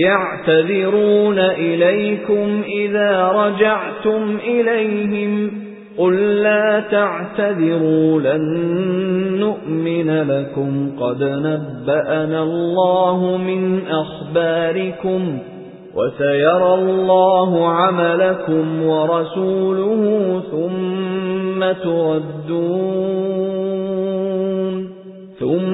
يَعْتَذِرُونَ إِلَيْكُمْ إِذَا رَجَعْتُمْ إِلَيْهِمْ قُل لَّا تَعْتَذِرُوا لَن نُّؤْمِنَ لَكُمْ قَدْ نَبَّأَنَا اللَّهُ مِنْ أَخْبَارِكُمْ وَسَيَرَى اللَّهُ عَمَلَكُمْ وَرَسُولُهُ ثُمَّ تُرَدُّونَ ثُمَّ